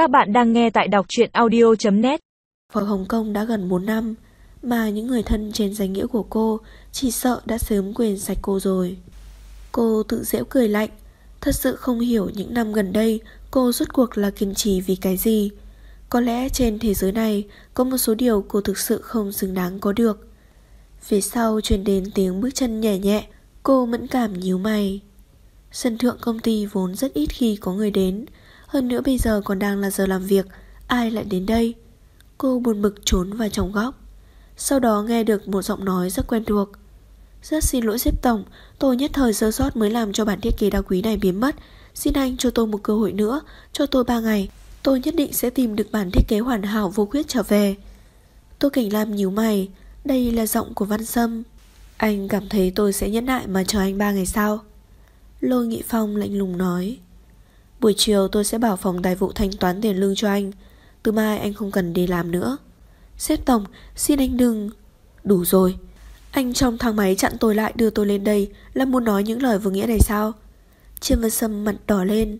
Các bạn đang nghe tại đọc truyện audio.net Ở Hồng Kông đã gần 4 năm, Mà những người thân trên danh nghĩa của cô Chỉ sợ đã sớm quên sạch cô rồi. Cô tự dễu cười lạnh, Thật sự không hiểu những năm gần đây Cô rốt cuộc là kiên trì vì cái gì. Có lẽ trên thế giới này Có một số điều cô thực sự không xứng đáng có được. Phía sau truyền đến tiếng bước chân nhẹ nhẹ, Cô mẫn cảm nhíu mày. Sân thượng công ty vốn rất ít khi có người đến hơn nữa bây giờ còn đang là giờ làm việc, Ai lại đến đây? Cô buồn bực trốn vào trong góc. Sau đó nghe được một giọng nói rất quen thuộc. Rất xin lỗi xếp tổng, Tôi nhất thời sơ sót mới làm cho bản thiết kế đa quý này biến mất. Xin anh cho tôi một cơ hội nữa, Cho tôi 3 ngày. Tôi nhất định sẽ tìm được bản thiết kế hoàn hảo vô khuyết trở về. Tôi cảnh làm nhíu mày. Đây là giọng của Văn Sâm. Anh cảm thấy tôi sẽ nhẫn nại mà chờ anh 3 ngày sau. Lôi Nghị Phong lạnh lùng nói. Buổi chiều tôi sẽ bảo phòng tài vụ thanh toán tiền lương cho anh. Từ mai anh không cần đi làm nữa. Sếp tổng, xin anh đừng. Đủ rồi. Anh trong thang máy chặn tôi lại đưa tôi lên đây Là muốn nói những lời vô nghĩa này sao? Chiêm Văn Sâm mặt đỏ lên.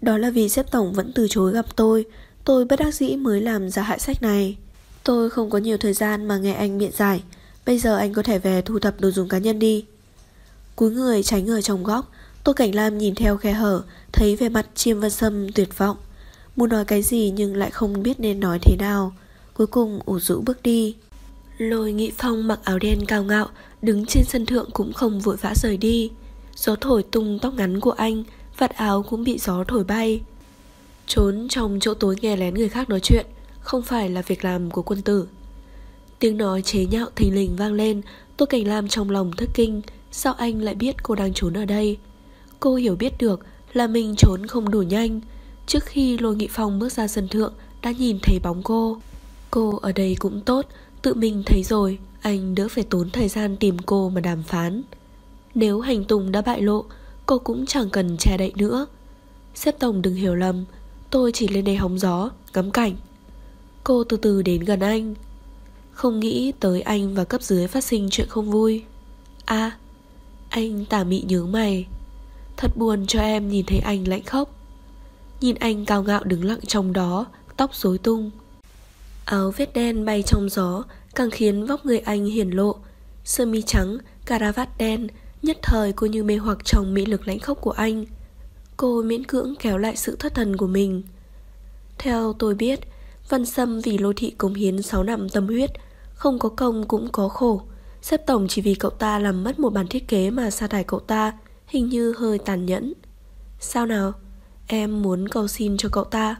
Đó là vì sếp tổng vẫn từ chối gặp tôi. Tôi bất đắc dĩ mới làm ra hại sách này. Tôi không có nhiều thời gian mà nghe anh biện giải. Bây giờ anh có thể về thu thập đồ dùng cá nhân đi. Cúi người tránh ở trong góc Tô Cảnh Lam nhìn theo khe hở Thấy vẻ mặt chiêm vân sâm tuyệt vọng. Muốn nói cái gì nhưng lại không biết nên nói thế nào. Cuối cùng ủ rũ bước đi. Lôi Nghị Phong mặc áo đen cao ngạo, Đứng trên sân thượng cũng không vội vã rời đi. Gió thổi tung tóc ngắn của anh, Vạt áo cũng bị gió thổi bay. Trốn trong chỗ tối nghe lén người khác nói chuyện, Không phải là việc làm của quân tử. Tiếng nói chế nhạo thình lình vang lên Tô Cảnh Lam trong lòng thất kinh, Sao anh lại biết cô đang trốn ở đây? Cô hiểu biết được là mình trốn không đủ nhanh. Trước khi Lôi Nghị Phong bước ra sân thượng Đã nhìn thấy bóng cô. Cô ở đây cũng tốt Tự mình thấy rồi Anh đỡ phải tốn thời gian tìm cô mà đàm phán. Nếu hành tùng đã bại lộ Cô cũng chẳng cần che đậy nữa. Xếp tổng đừng hiểu lầm Tôi chỉ lên đây hóng gió, ngắm cảnh. Cô từ từ đến gần anh. Không nghĩ tới anh và cấp dưới phát sinh chuyện không vui. À Anh tả mị nhướng mày. Thật buồn cho em nhìn thấy anh lạnh khóc. Nhìn anh cao ngạo đứng lặng trong đó Tóc rối tung. Áo vết đen bay trong gió Càng khiến vóc người anh hiển lộ. Sơ mi trắng, cà vạt đen Nhất thời cô như mê hoặc trong mỹ lực lãnh khốc của anh. Cô miễn cưỡng kéo lại sự thất thần của mình. Theo tôi biết Văn Sâm vì lô thị cống hiến 6 năm tâm huyết Không có công cũng có khổ. Xếp tổng chỉ vì cậu ta làm mất một bản thiết kế mà sa thải cậu ta. Hình như hơi tàn nhẫn. Sao nào, Em muốn cầu xin cho cậu ta.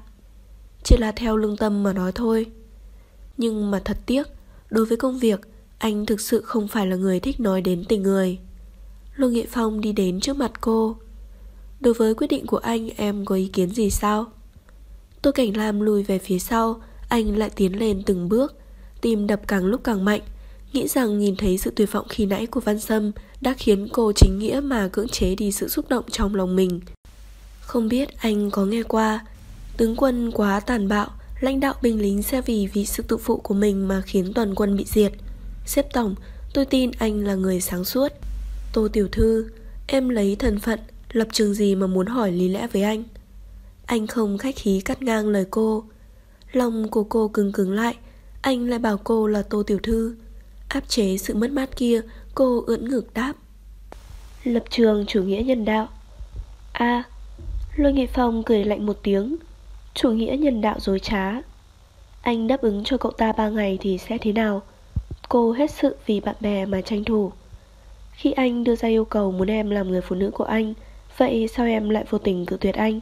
Chỉ là theo lương tâm mà nói thôi. Nhưng mà thật tiếc, Đối với công việc, Anh thực sự không phải là người thích nói đến tình người. Lô Nghệ Phong đi đến trước mặt cô. Đối với quyết định của anh, Em có ý kiến gì sao? Tô Cảnh Lam lùi về phía sau, Anh lại tiến lên từng bước, Tim đập càng lúc càng mạnh Nghĩ rằng nhìn thấy sự tuyệt vọng khi nãy của Văn Sâm đã khiến cô chính nghĩa mà cưỡng chế đi sự xúc động trong lòng mình. Không biết anh có nghe qua, tướng quân quá tàn bạo, lãnh đạo binh lính sẽ vì vì sự tự phụ của mình mà khiến toàn quân bị diệt. Xếp tổng, tôi tin anh là người sáng suốt. Tô Tiểu Thư, em lấy thân phận, lập trường gì mà muốn hỏi lý lẽ với anh? Anh không khách khí cắt ngang lời cô. Lòng của cô cứng cứng lại, anh lại bảo cô là Tô Tiểu Thư. Áp chế sự mất mát kia Cô ưỡn ngực đáp. Lập trường chủ nghĩa nhân đạo. A Lôi Nghị Phong cười lạnh một tiếng. Chủ nghĩa nhân đạo dối trá. Anh đáp ứng cho cậu ta ba ngày thì sẽ thế nào? Cô hết sự vì bạn bè mà tranh thủ. Khi anh đưa ra yêu cầu muốn em làm người phụ nữ của anh Vậy sao em lại vô tình cự tuyệt anh?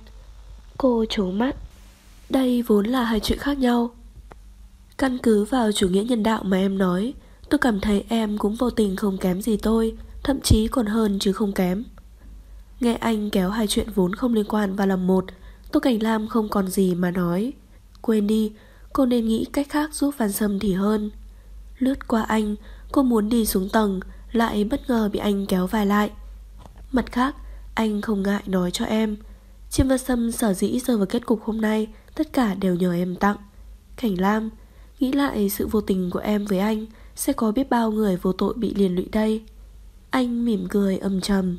Cô trố mắt. Đây vốn là hai chuyện khác nhau. Căn cứ vào chủ nghĩa nhân đạo mà em nói Tôi cảm thấy em cũng vô tình không kém gì tôi, Thậm chí còn hơn chứ không kém. Nghe anh kéo hai chuyện vốn không liên quan vào làm một, Tô Cảnh Lam không còn gì mà nói. Quên đi, Cô nên nghĩ cách khác giúp Văn Sâm thì hơn. Lướt qua anh, Cô muốn đi xuống tầng, Lại bất ngờ bị anh kéo vài lại. Mặt khác, Anh không ngại nói cho em. Chiêm Văn Sâm sở dĩ rơi vào kết cục hôm nay, Tất cả đều nhờ em tặng. Cảnh Lam, Nghĩ lại sự vô tình của em với anh sẽ có biết bao người vô tội bị liên lụy đây. Anh mỉm cười âm trầm.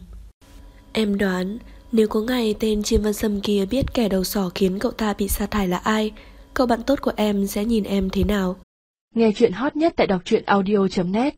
Em đoán Nếu có ngày tên Chiêm Văn Sâm kia biết kẻ đầu sỏ khiến cậu ta bị sa thải là ai, cậu bạn tốt của em sẽ nhìn em thế nào? Nghe chuyện hot nhất tại đọc truyện audio.net